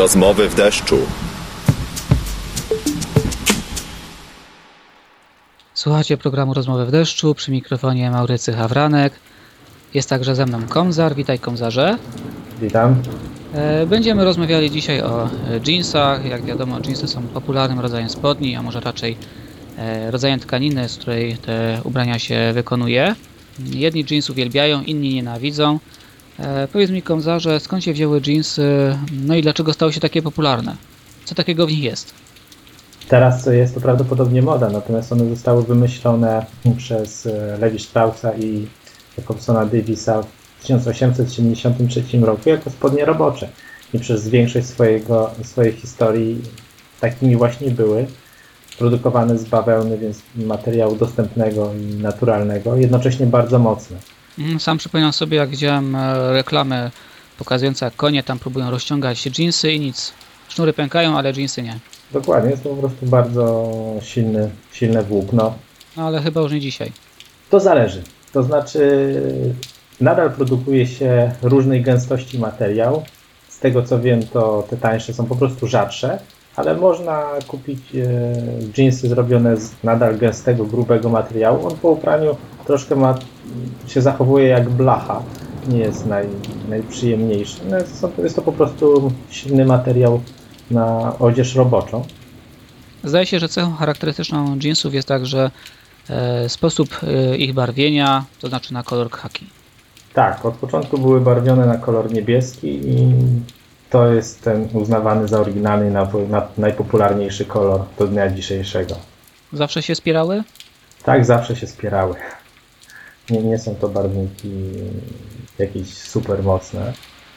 Rozmowy w deszczu. Słuchacie programu Rozmowy w deszczu przy mikrofonie Maurycy Hawranek. Jest także ze mną Komzar. Witaj Komzarze. Witam. E, Będziemy rozmawiali dzisiaj o jeansach. Jak wiadomo, jeansy są popularnym rodzajem spodni, a może raczej e, rodzajem tkaniny, z której te ubrania się wykonuje. Jedni jeans uwielbiają, inni nienawidzą. E, Powiedz mi Komzarze, skąd się wzięły jeansy, no i dlaczego stały się takie popularne? Co takiego w nich jest? Teraz jest to prawdopodobnie moda, natomiast one zostały wymyślone przez e, Levi Straussa i Jacobsona Davisa w 1873 roku jako spodnie robocze. I przez większość swojego, swojej historii takimi właśnie były. Produkowane z bawełny, więc materiału dostępnego i naturalnego, jednocześnie bardzo mocne. Mm, Sam przypominam sobie, jak widziałem e, reklamy pokazujące, jak konie tam próbują rozciągać jeansy i nic. Sznury pękają, ale jeansy nie. Dokładnie, jest to po prostu bardzo silny, silne włókno. No ale chyba już nie dzisiaj. To zależy. To znaczy, nadal produkuje się różnej gęstości materiał. Z tego co wiem, to te tańsze są po prostu rzadsze, ale można kupić jeansy zrobione z nadal gęstego, grubego materiału. On po upraniu troszkę ma, się zachowuje jak blacha. Nie jest naj, najprzyjemniejszy. No, jest, to, jest to po prostu silny materiał na odzież roboczą. Zdaje się, że cechą charakterystyczną jeansów jest także e, sposób e, ich barwienia, to znaczy na kolor khaki. Tak, od początku były barwione na kolor niebieski i to jest ten uznawany za oryginalny i najpopularniejszy kolor do dnia dzisiejszego. Zawsze się spierały? Tak zawsze się spierały. Nie, nie są to barwniki jakieś super mocne.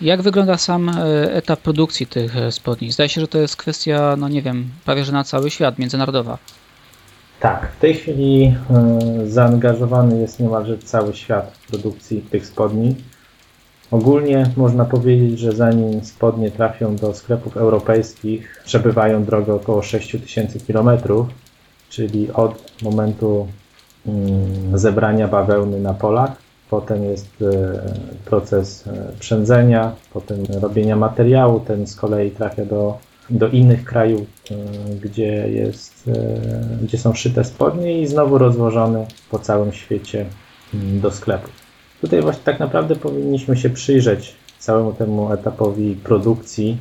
Jak wygląda sam e, etap produkcji tych e, spodni? Zdaje się, że to jest kwestia, no nie wiem, prawie że na cały świat, międzynarodowa. Tak, w tej chwili y, zaangażowany jest niemalże cały świat w produkcji tych spodni. Ogólnie można powiedzieć, że zanim spodnie trafią do sklepów europejskich, przebywają drogę około 6000 km, czyli od momentu mm, zebrania bawełny na polach. Potem jest e, proces e, przędzenia, potem robienia materiału. Ten z kolei trafia do, do innych krajów, e, gdzie, jest, gdzie są szyte spodnie i znowu rozłożone po całym świecie mm, do sklepów. Tutaj właśnie tak naprawdę powinniśmy się przyjrzeć całemu temu etapowi produkcji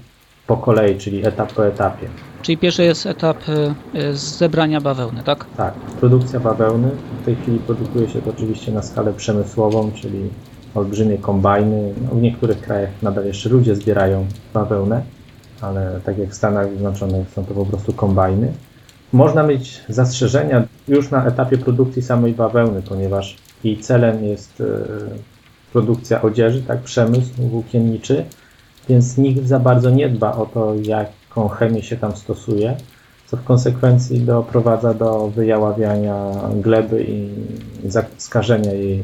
po kolei, czyli etap po etapie. Czyli pierwszy jest etap e, e, zebrania bawełny, tak? Tak, produkcja bawełny. W tej chwili produkuje się to oczywiście na skalę przemysłową, czyli olbrzymie kombajny. No, w niektórych krajach nadal jeszcze ludzie zbierają bawełnę, ale tak jak w Stanach Zjednoczonych są to po prostu kombajny. Można mieć zastrzeżenia już na etapie produkcji samej bawełny, ponieważ jej celem jest e, produkcja odzieży, tak, przemysł włókienniczy, więc nikt za bardzo nie dba o to, jaką chemię się tam stosuje, co w konsekwencji doprowadza do wyjaławiania gleby i skażenia jej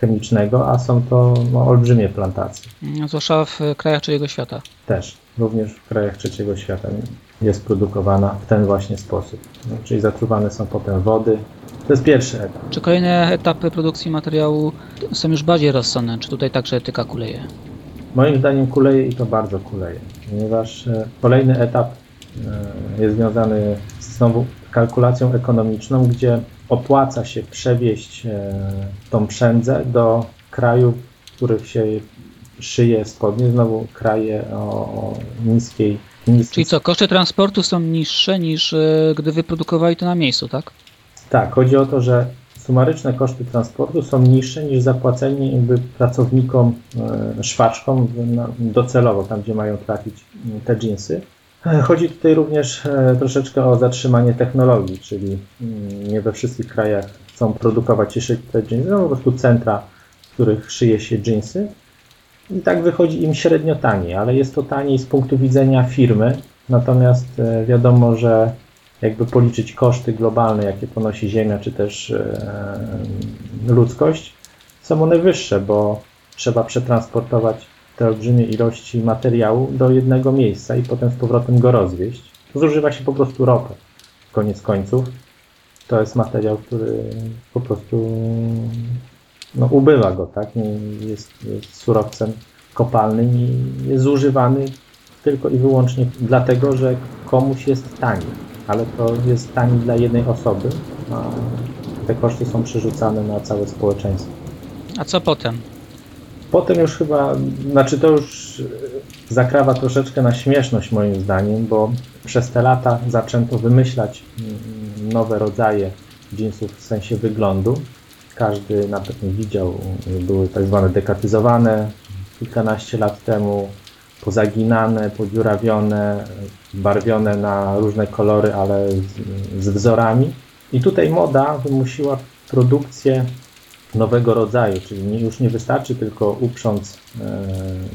chemicznego, a są to no, olbrzymie plantacje. Zwłaszcza w krajach trzeciego świata. Też, również w krajach trzeciego świata jest produkowana w ten właśnie sposób. No, czyli zatruwane są potem wody. To jest pierwszy etap. Czy kolejne etapy produkcji materiału są już bardziej rozsądne? Czy tutaj także etyka kuleje? Moim zdaniem kuleje i to bardzo kuleje, ponieważ e, kolejny etap e, jest związany z znowu kalkulacją ekonomiczną, gdzie opłaca się przewieźć e, tą przędzę do krajów, w których się szyje spodnie, znowu kraje o niskiej, Czyli co, koszty transportu są niższe niż e, gdy wyprodukowali to na miejscu, tak? Tak, chodzi o to, że sumaryczne koszty transportu są niższe niż zapłacenie jakby pracownikom, e, szwaczkom docelowo, tam gdzie mają trafić m, te jeansy. E, Chodzi tutaj również troszeczkę o zatrzymanie technologii, czyli mm, nie we wszystkich krajach chcą produkować i szyć te jeansy, no po prostu centra, w których szyje się jeansy. I tak wychodzi im średnio taniej, ale jest to taniej z punktu widzenia firmy, natomiast e, wiadomo, że jakby policzyć koszty globalne, jakie ponosi Ziemia, czy też e, ludzkość, są one wyższe, bo trzeba przetransportować te olbrzymie ilości materiału do jednego miejsca i potem z powrotem go rozwieźć. Zużywa się po prostu ropę. Koniec końców to jest materiał, który po prostu no, ubywa go, tak? Jest, jest surowcem kopalnym i jest zużywany tylko i wyłącznie dlatego, że komuś jest tani, ale to jest tani dla jednej osoby, a te koszty są przerzucane na całe społeczeństwo. A co potem? Potem już chyba, znaczy to już zakrawa troszeczkę na śmieszność moim zdaniem, bo przez te lata zaczęto wymyślać mm, nowe rodzaje jeansów w sensie wyglądu. Każdy na pewno widział, były tak zwane dekatyzowane kilkanaście lat temu, pozaginane, podziurawione, barwione na różne kolory, ale z, z wzorami. I tutaj moda wymusiła produkcję nowego rodzaju, czyli już nie wystarczy tylko uprząc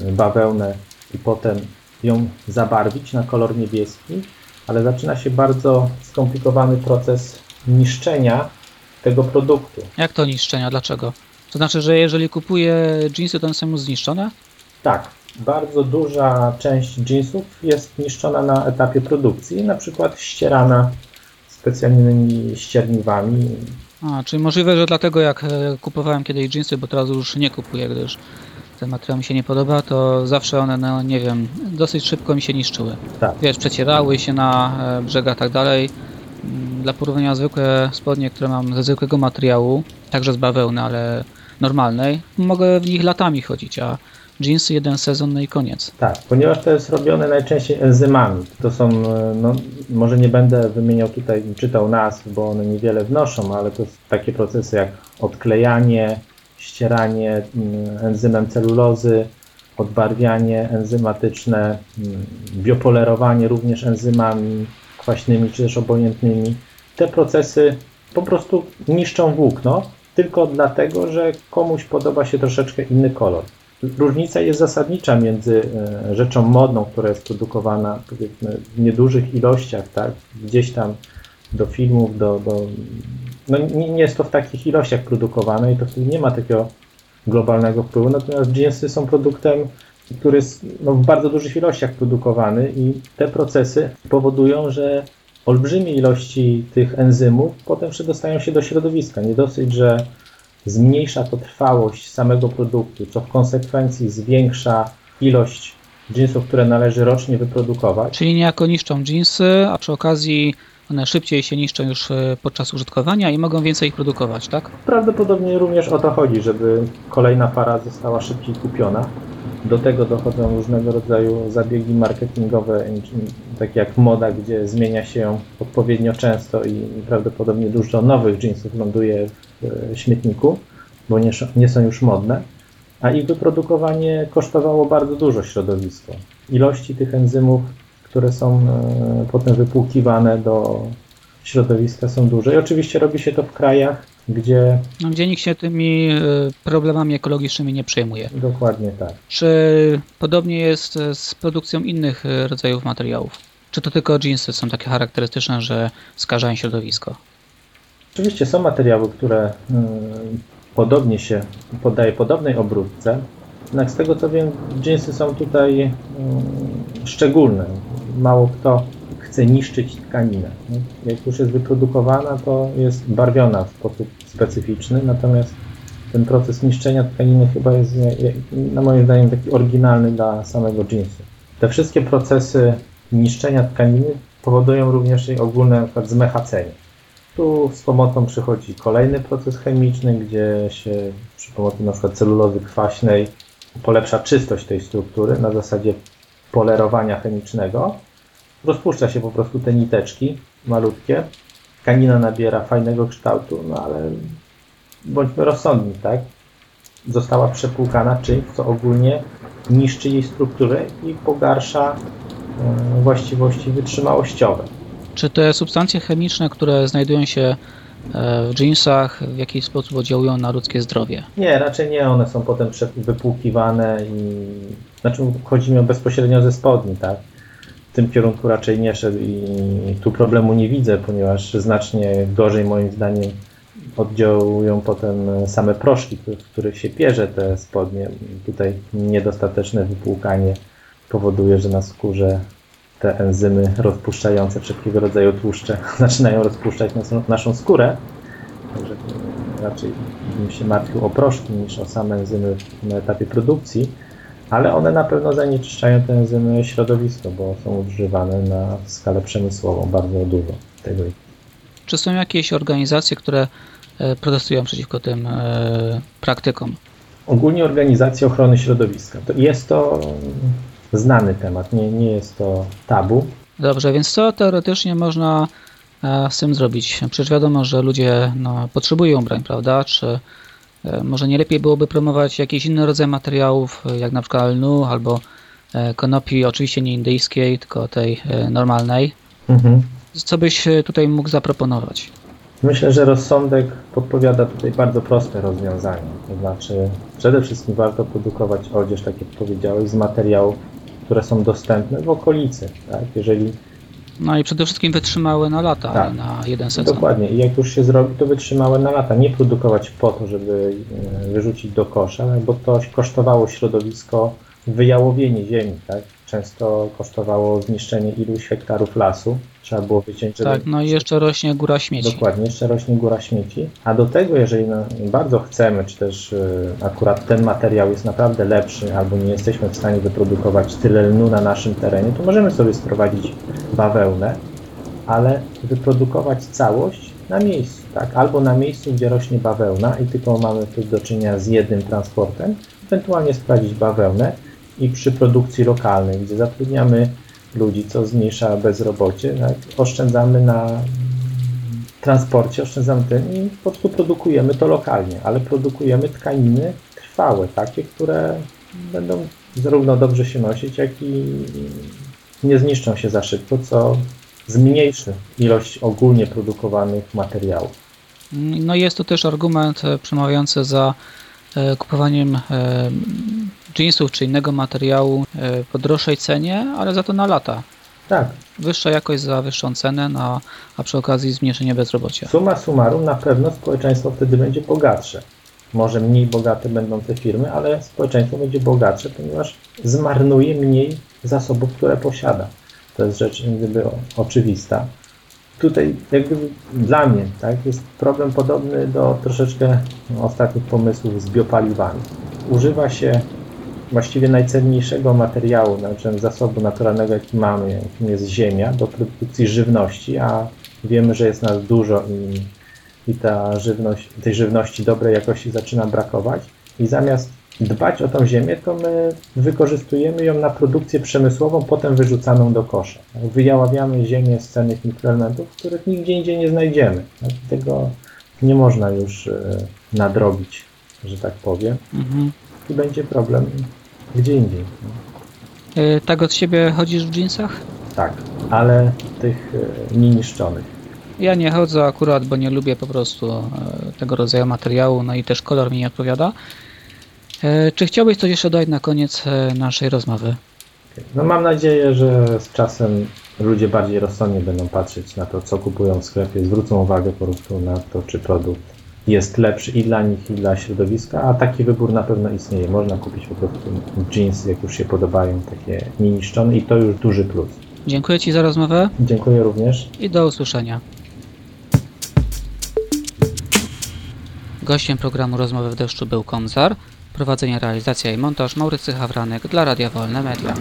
e, bawełnę i potem ją zabarwić na kolor niebieski, ale zaczyna się bardzo skomplikowany proces niszczenia tego produktu. Jak to niszczenia? Dlaczego? To znaczy, że jeżeli kupuję jeansy, to one są zniszczone? Tak, bardzo duża część jeansów jest niszczona na etapie produkcji, na przykład ścierana specjalnymi ścierniwami. A, czyli możliwe, że dlatego jak e, kupowałem kiedyś jeansy, bo teraz już nie kupuję, gdyż ten materiał mi się nie podoba, to zawsze one, no nie wiem, dosyć szybko mi się niszczyły. Tak. Wiesz, przecierały się na e, brzegach tak dalej. Dla porównania zwykłe spodnie, które mam ze zwykłego materiału, także z bawełny, ale normalnej, mogę w nich latami chodzić, a jeansy jeden sezon, no i koniec. Tak, ponieważ to jest robione najczęściej enzymami. To są, e, no, może nie będę wymieniał tutaj, czytał nazw, bo one niewiele wnoszą, ale to takie procesy jak odklejanie, ścieranie mm, enzymem celulozy, odbarwianie enzymatyczne, mm, biopolerowanie również enzymami kwaśnymi czy też obojętnymi. Te procesy po prostu niszczą włókno tylko dlatego, że komuś podoba się troszeczkę inny kolor. Różnica jest zasadnicza między e, rzeczą modną, która jest produkowana powiedzmy w niedużych ilościach, tak? gdzieś tam do filmów, do, do... No nie, nie jest to w takich ilościach produkowane i to wtedy nie ma takiego globalnego wpływu, natomiast jeansy są produktem, który jest no, w bardzo dużych ilościach produkowany i te procesy powodują, że olbrzymie ilości tych enzymów potem przedostają się do środowiska. Nie dosyć, że zmniejsza to trwałość samego produktu, co w konsekwencji zwiększa ilość jeansów, które należy rocznie wyprodukować. Czyli niejako niszczą jeansy, a przy okazji one szybciej się niszczą już e, podczas użytkowania i mogą więcej ich produkować, tak? Prawdopodobnie również o to chodzi, żeby kolejna para została szybciej kupiona. Do tego dochodzą różnego rodzaju zabiegi marketingowe, takie jak moda, gdzie zmienia się odpowiednio często i prawdopodobnie dużo nowych jeansów ląduje w e, śmietniku, bo nie, nie są już modne. A ich wyprodukowanie kosztowało bardzo dużo środowisko. Ilości tych enzymów, które są e, potem wypłukiwane do środowiska są duże. I oczywiście robi się to w krajach, gdzie No, gdzie nikt się tymi e, problemami ekologicznymi nie przejmuje. dokładnie tak. Czy podobnie jest e, z produkcją innych e, rodzajów materiałów? Czy to tylko jeansy są takie charakterystyczne, że skażają środowisko? Oczywiście są materiały, które y, podobnie się poddaje podobnej obróbce, jednak z tego co wiem, jeansy są tutaj y, szczególne. Mało kto chce niszczyć tkaninę. Jak już jest wyprodukowana, to jest barwiona w sposób specyficzny, natomiast ten proces niszczenia tkaniny chyba jest, na moim zdaniem, taki oryginalny dla samego jeansu. Te wszystkie procesy niszczenia tkaniny powodują również jej ogólne zmechacenie. Tu z pomocą przychodzi kolejny proces chemiczny, gdzie się przy pomocy na przykład celulozy kwaśnej polepsza czystość tej struktury na zasadzie polerowania chemicznego. Rozpuszcza się po prostu te niteczki malutkie. Tkanina nabiera fajnego kształtu, no ale bądźmy rozsądni, tak? Została przepłukana czymś, co ogólnie niszczy jej strukturę i pogarsza e, właściwości wytrzymałościowe. Czy te substancje chemiczne, które znajdują się e, w jeansach, w jakiś sposób oddziałują na ludzkie zdrowie? Nie, raczej nie. One są potem wypłukiwane i... Znaczy chodzi mi o bezpośrednio ze spodni, tak? Tym kierunku raczej nie szedł i tu problemu nie widzę, ponieważ znacznie gorzej moim zdaniem oddziałują potem same proszki, w których się pierze te spodnie. Tutaj niedostateczne wypłukanie powoduje, że na skórze te enzymy rozpuszczające wszelkiego rodzaju tłuszcze zaczynają rozpuszczać naszą, skórę. Także raczej bym się martwił o proszki niż o same enzymy na etapie produkcji. Ale one na pewno zanieczyszczają te enzymy środowisko, bo są używane na skalę przemysłową bardzo dużo tego. Czy są jakieś organizacje, które e, protestują przeciwko tym e, praktykom? Ogólnie organizacja ochrony środowiska. Jest to znany temat, nie, nie jest to tabu. Dobrze, więc co teoretycznie można e, z tym zrobić? Przecież wiadomo, że ludzie no, potrzebują ubrań, prawda? Czy może nie lepiej byłoby promować jakiś inny rodzaj materiałów, e, jak na przykład lnu albo e, konopi, oczywiście nie indyjskiej, tylko tej e, normalnej? Mhm. Co byś e, tutaj mógł zaproponować? Myślę, że rozsądek podpowiada tutaj bardzo proste rozwiązanie. To znaczy, przede wszystkim warto produkować odzież, tak jak powiedziałeś, z materiałów, które są dostępne w okolicy. Tak? Jeżeli No i przede wszystkim wytrzymały na lata, Tak. na jeden sezon. Dokładnie. I jak już się zrobi, to wytrzymałe na lata. Nie produkować po to, żeby e, wyrzucić do kosza, bo to kosztowało środowisko wyjałowienie ziemi. Tak? Często kosztowało zniszczenie iluś hektarów lasu. Trzeba było wyciąć, żeby... Tak, no i jeszcze rośnie góra śmieci. Dokładnie, jeszcze rośnie góra śmieci. A do tego, jeżeli no, bardzo chcemy, czy też y, akurat ten materiał jest naprawdę lepszy, albo nie jesteśmy w stanie wyprodukować tyle lnu na naszym terenie, to możemy sobie sprowadzić bawełnę, ale wyprodukować całość na miejscu, tak? Albo na miejscu, gdzie rośnie bawełna i tylko mamy tu do czynienia z jednym transportem, ewentualnie sprawdzić bawełnę i przy produkcji lokalnej, gdzie zatrudniamy ludzi, co zmniejsza bezrobocie, tak? oszczędzamy na transporcie, oszczędzamy ten i po prostu produkujemy to lokalnie, ale produkujemy tkaniny trwałe, takie, które będą zarówno dobrze się nosić, jak i nie zniszczą się za szybko, co zmniejszy ilość ogólnie produkowanych materiałów. No jest to też argument e, przemawiający za e, kupowaniem e, jeansów czy innego materiału e, po droższej cenie, ale za to na lata. Tak, Wyższa jakość za wyższą cenę, no, a przy okazji zmniejszenie bezrobocia. summa summarum na pewno społeczeństwo wtedy będzie bogatsze. Może mniej bogate będą te firmy, ale społeczeństwo będzie bogatsze, ponieważ zmarnuje mniej zasobów, które posiada. To jest rzecz gdyby oczywista. Tutaj jakby dla mnie tak, jest problem podobny do troszeczkę ostatnich pomysłów z biopaliwami. Używa się właściwie najcenniejszego materiału, znaczy zasobu naturalnego, jaki mamy, jakim jest ziemia, do produkcji żywności, a wiemy, że jest nas dużo i, i ta żywność, tej żywności dobrej jakości zaczyna brakować. I zamiast dbać o tą ziemię, to my wykorzystujemy ją na produkcję przemysłową, potem wyrzucaną do kosza. Wyjaławiamy ziemię z cennych mikroelementów, których nigdzie indziej nie znajdziemy. Tego nie można już e, nadrobić, że tak powiem. Mhm. I będzie problem gdzie indziej. E, Tak od siebie chodzisz w jeansach? Tak, ale tych e, nieniszczonych. Ja nie chodzę akurat, bo nie lubię po prostu e, tego rodzaju materiału, no i też kolor mi nie odpowiada. Czy chciałbyś coś jeszcze dodać na koniec naszej rozmowy? No mam nadzieję, że z czasem ludzie bardziej rozsądnie będą patrzeć na to, co kupują w sklepie, zwrócą uwagę po prostu na to, czy produkt jest lepszy i dla nich, i dla środowiska, a taki wybór na pewno istnieje. Można kupić po prostu jeansy, jak już się podobają, takie nieniszczone i to już duży plus. Dziękuję Ci za rozmowę Dziękuję również. i do usłyszenia. Gościem programu Rozmowy w deszczu był Komzar, prowadzenie, realizacja i montaż Maurycy Hawranek dla Radia Wolne Media.